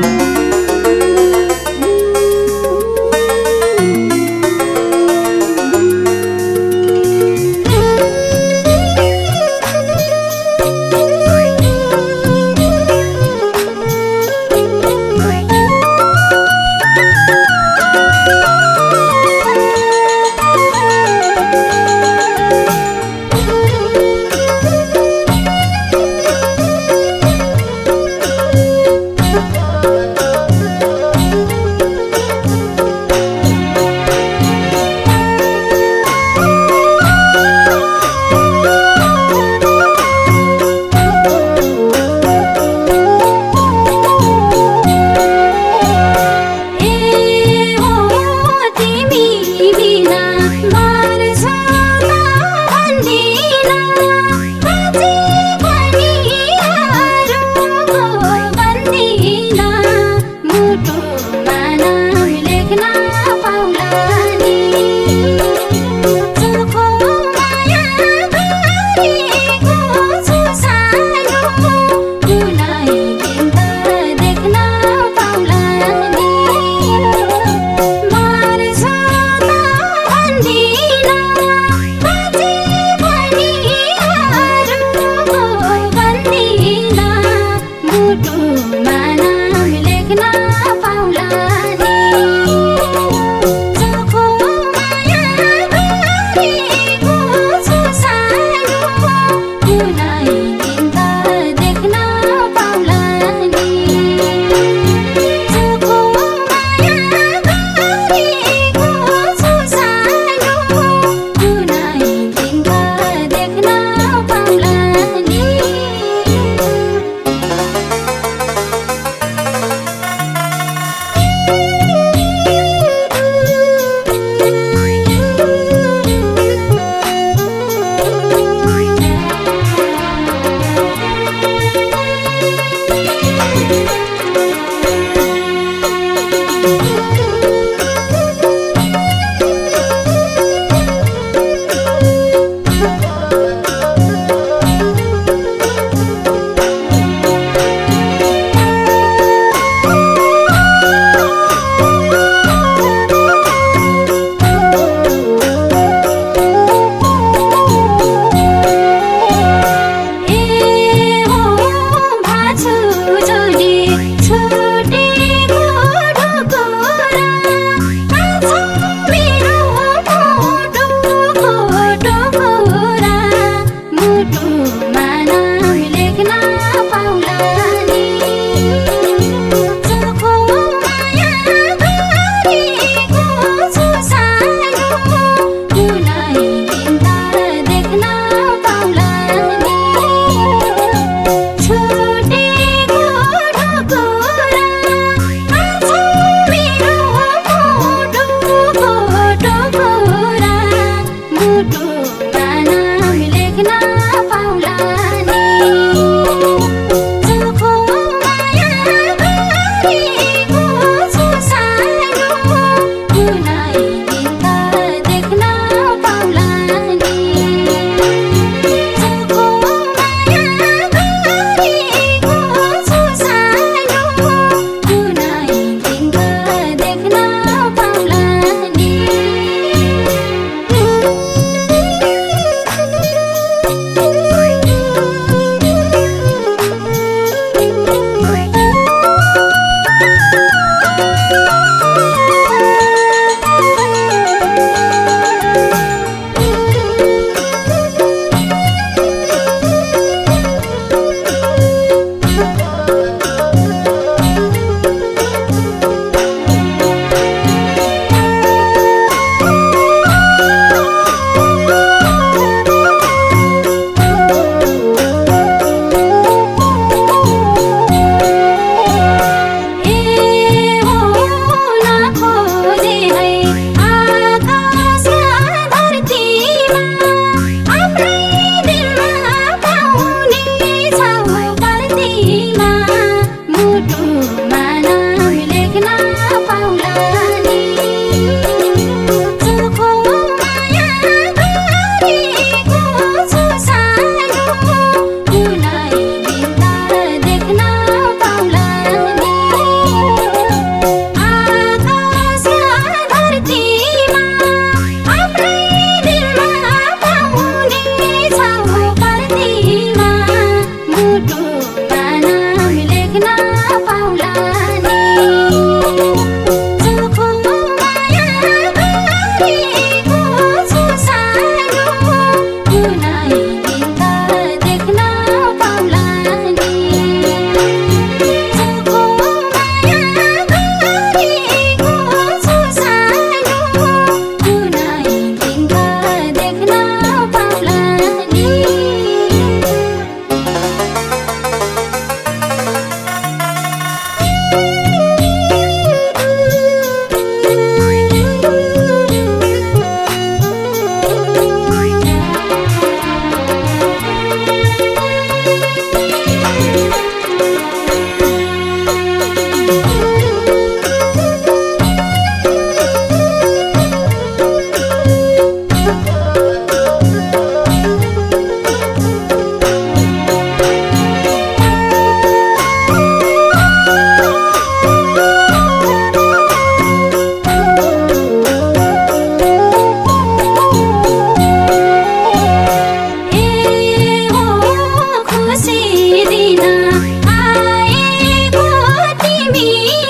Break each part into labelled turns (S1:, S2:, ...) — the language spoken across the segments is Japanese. S1: thank you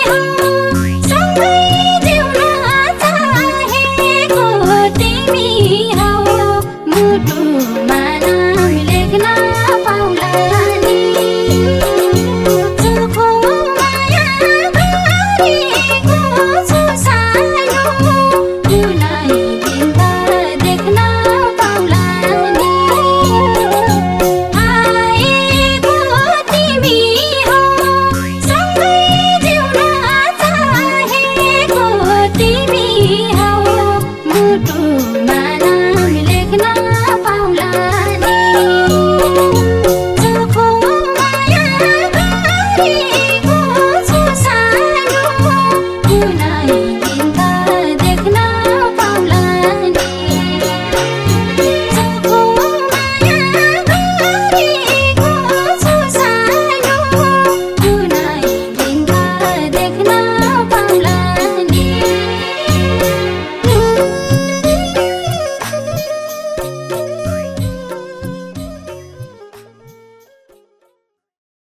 S1: Harihar